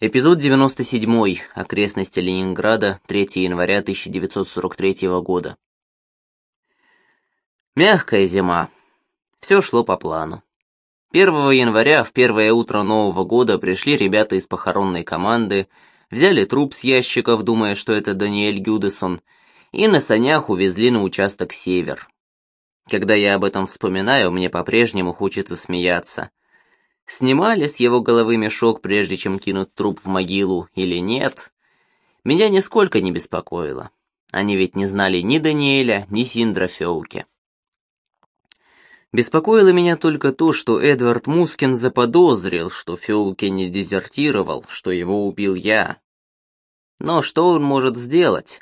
Эпизод 97. Окрестности Ленинграда. 3 января 1943 года. Мягкая зима. Все шло по плану. 1 января, в первое утро Нового года, пришли ребята из похоронной команды, взяли труп с ящиков, думая, что это Даниэль Гюдесон, и на санях увезли на участок «Север». Когда я об этом вспоминаю, мне по-прежнему хочется смеяться. Снимали с его головы мешок, прежде чем кинуть труп в могилу, или нет, меня нисколько не беспокоило. Они ведь не знали ни Даниэля, ни Синдра Феуке. Беспокоило меня только то, что Эдвард Мускин заподозрил, что Феуке не дезертировал, что его убил я. Но что он может сделать?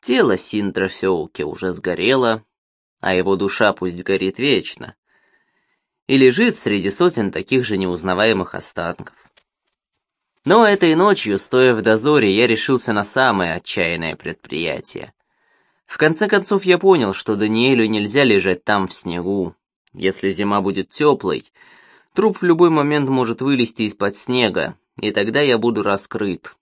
Тело Синдра Феуке уже сгорело, а его душа пусть горит вечно и лежит среди сотен таких же неузнаваемых останков. Но этой ночью, стоя в дозоре, я решился на самое отчаянное предприятие. В конце концов я понял, что Даниэлю нельзя лежать там в снегу. Если зима будет теплой, труп в любой момент может вылезти из-под снега, и тогда я буду раскрыт.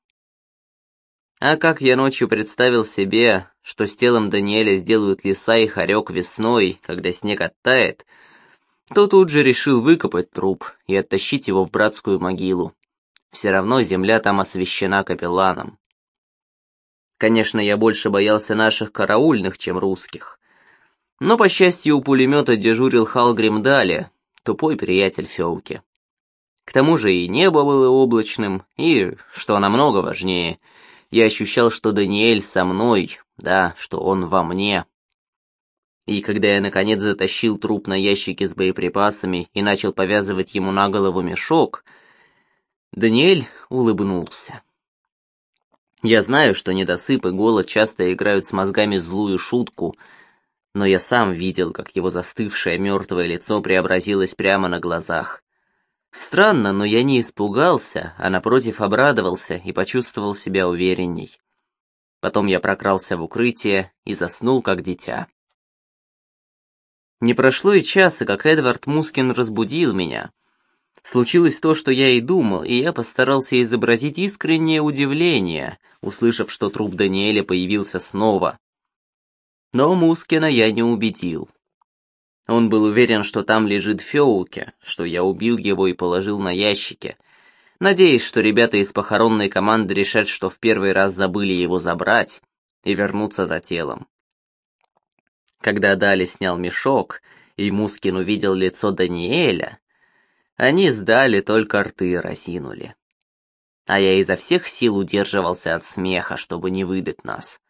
А как я ночью представил себе, что с телом Даниэля сделают леса и хорек весной, когда снег оттает, то тут же решил выкопать труп и оттащить его в братскую могилу. Все равно земля там освящена капелланом. Конечно, я больше боялся наших караульных, чем русских. Но, по счастью, у пулемета дежурил Халгрим Дали, тупой приятель Феуки. К тому же и небо было облачным, и, что намного важнее, я ощущал, что Даниэль со мной, да, что он во мне. И когда я наконец затащил труп на ящике с боеприпасами и начал повязывать ему на голову мешок, Даниэль улыбнулся. Я знаю, что недосып и голод часто играют с мозгами злую шутку, но я сам видел, как его застывшее мертвое лицо преобразилось прямо на глазах. Странно, но я не испугался, а напротив обрадовался и почувствовал себя уверенней. Потом я прокрался в укрытие и заснул, как дитя. Не прошло и часа, как Эдвард Мускин разбудил меня. Случилось то, что я и думал, и я постарался изобразить искреннее удивление, услышав, что труп Даниэля появился снова. Но Мускина я не убедил. Он был уверен, что там лежит Феуке, что я убил его и положил на ящике, надеясь, что ребята из похоронной команды решат, что в первый раз забыли его забрать и вернуться за телом. Когда Дали снял мешок, и Мускин увидел лицо Даниэля, они сдали, только рты разинули. А я изо всех сил удерживался от смеха, чтобы не выдать нас.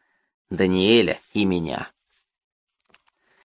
Даниэля и меня.